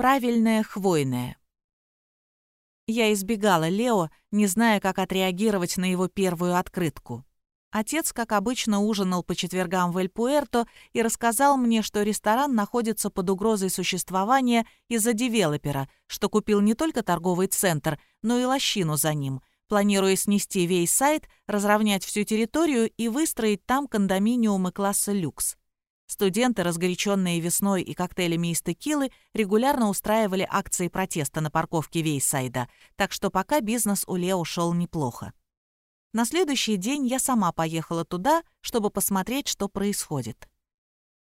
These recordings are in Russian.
Правильное хвойное. Я избегала Лео, не зная, как отреагировать на его первую открытку. Отец, как обычно, ужинал по четвергам в Эль-Пуэрто и рассказал мне, что ресторан находится под угрозой существования из-за девелопера, что купил не только торговый центр, но и лощину за ним, планируя снести весь сайт, разровнять всю территорию и выстроить там кондоминиумы класса люкс. Студенты, разгоряченные весной и коктейлями из текилы, регулярно устраивали акции протеста на парковке Вейсайда, так что пока бизнес у Лео шел неплохо. На следующий день я сама поехала туда, чтобы посмотреть, что происходит.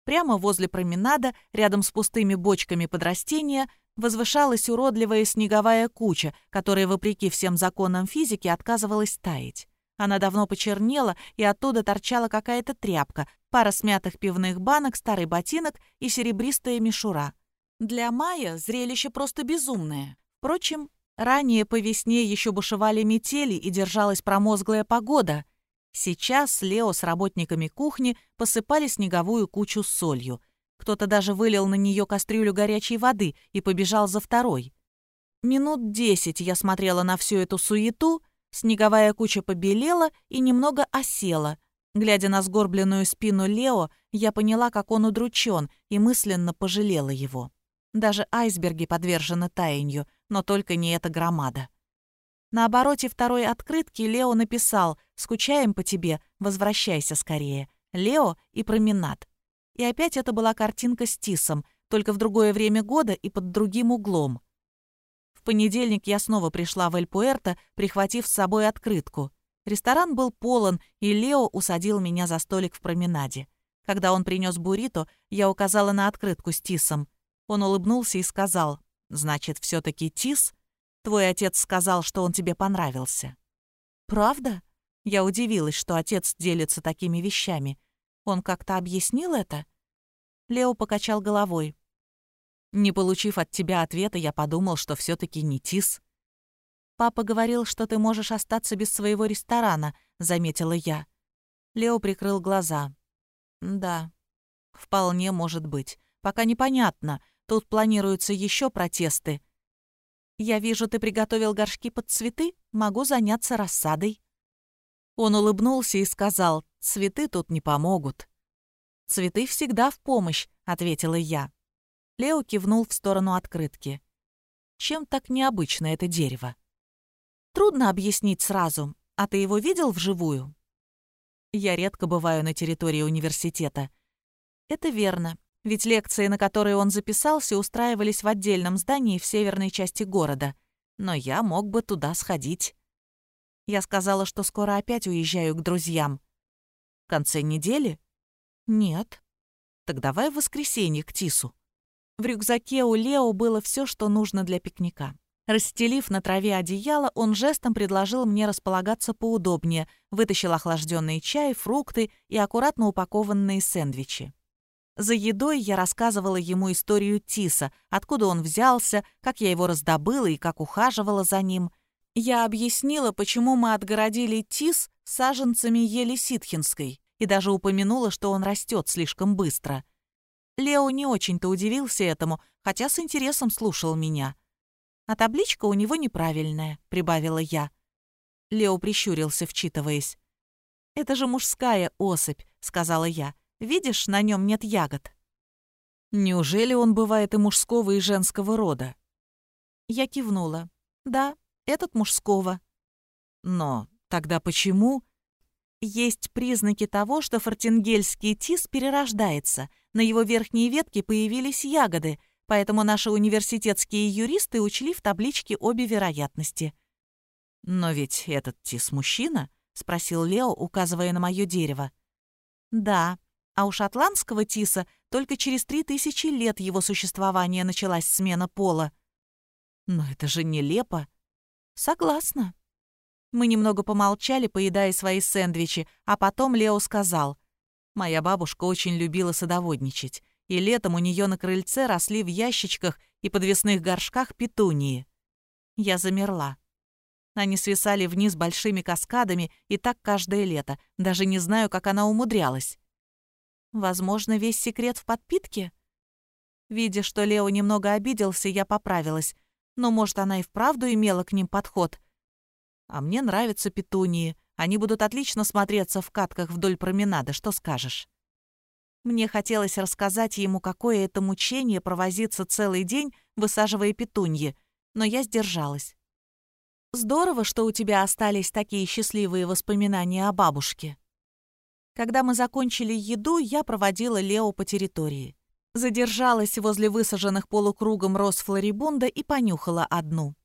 Прямо возле променада, рядом с пустыми бочками под растения, возвышалась уродливая снеговая куча, которая, вопреки всем законам физики, отказывалась таять. Она давно почернела, и оттуда торчала какая-то тряпка, пара смятых пивных банок, старый ботинок и серебристая мишура. Для Мая зрелище просто безумное. Впрочем, ранее по весне еще бушевали метели и держалась промозглая погода. Сейчас Лео с работниками кухни посыпали снеговую кучу солью. Кто-то даже вылил на нее кастрюлю горячей воды и побежал за второй. Минут десять я смотрела на всю эту суету — Снеговая куча побелела и немного осела. Глядя на сгорбленную спину Лео, я поняла, как он удручен, и мысленно пожалела его. Даже айсберги подвержены таянию, но только не эта громада. На обороте второй открытки Лео написал «Скучаем по тебе, возвращайся скорее. Лео и променад». И опять это была картинка с Тисом, только в другое время года и под другим углом. Понедельник я снова пришла в Эль-Пуэрто, прихватив с собой открытку. Ресторан был полон, и Лео усадил меня за столик в променаде. Когда он принес буррито, я указала на открытку с Тисом. Он улыбнулся и сказал, «Значит, все таки Тис? Твой отец сказал, что он тебе понравился». «Правда?» Я удивилась, что отец делится такими вещами. Он как-то объяснил это? Лео покачал головой. Не получив от тебя ответа, я подумал, что все таки не Тис. «Папа говорил, что ты можешь остаться без своего ресторана», — заметила я. Лео прикрыл глаза. «Да, вполне может быть. Пока непонятно. Тут планируются еще протесты. Я вижу, ты приготовил горшки под цветы. Могу заняться рассадой». Он улыбнулся и сказал, «Цветы тут не помогут». «Цветы всегда в помощь», — ответила я. Лео кивнул в сторону открытки. «Чем так необычно это дерево?» «Трудно объяснить сразу. А ты его видел вживую?» «Я редко бываю на территории университета». «Это верно. Ведь лекции, на которые он записался, устраивались в отдельном здании в северной части города. Но я мог бы туда сходить». Я сказала, что скоро опять уезжаю к друзьям. «В конце недели?» «Нет». «Так давай в воскресенье к Тису». В рюкзаке у Лео было все, что нужно для пикника. Расстелив на траве одеяло, он жестом предложил мне располагаться поудобнее, вытащил охлажденный чай, фрукты и аккуратно упакованные сэндвичи. За едой я рассказывала ему историю Тиса, откуда он взялся, как я его раздобыла и как ухаживала за ним. Я объяснила, почему мы отгородили Тис саженцами ели ситхинской, и даже упомянула, что он растет слишком быстро — Лео не очень-то удивился этому, хотя с интересом слушал меня. «А табличка у него неправильная», — прибавила я. Лео прищурился, вчитываясь. «Это же мужская особь», — сказала я. «Видишь, на нем нет ягод». «Неужели он бывает и мужского, и женского рода?» Я кивнула. «Да, этот мужского». «Но тогда почему?» Есть признаки того, что фортингельский тис перерождается. На его верхней ветке появились ягоды, поэтому наши университетские юристы учли в табличке обе вероятности. «Но ведь этот тис мужчина?» — спросил Лео, указывая на мое дерево. «Да, а у шотландского тиса только через три тысячи лет его существования началась смена пола». «Но это же нелепо». «Согласна», мы немного помолчали, поедая свои сэндвичи, а потом Лео сказал. «Моя бабушка очень любила садоводничать, и летом у нее на крыльце росли в ящичках и подвесных горшках петунии». Я замерла. Они свисали вниз большими каскадами, и так каждое лето. Даже не знаю, как она умудрялась. Возможно, весь секрет в подпитке? Видя, что Лео немного обиделся, я поправилась. Но, может, она и вправду имела к ним подход. А мне нравятся петунии. Они будут отлично смотреться в катках вдоль променада, что скажешь? Мне хотелось рассказать ему, какое это мучение провозиться целый день, высаживая петуньи, но я сдержалась. Здорово, что у тебя остались такие счастливые воспоминания о бабушке. Когда мы закончили еду, я проводила Лео по территории. Задержалась возле высаженных полукругом роз флорибунда и понюхала одну.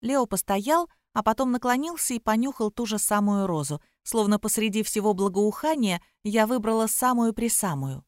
Лео постоял, а потом наклонился и понюхал ту же самую розу, словно посреди всего благоухания я выбрала самую-присамую.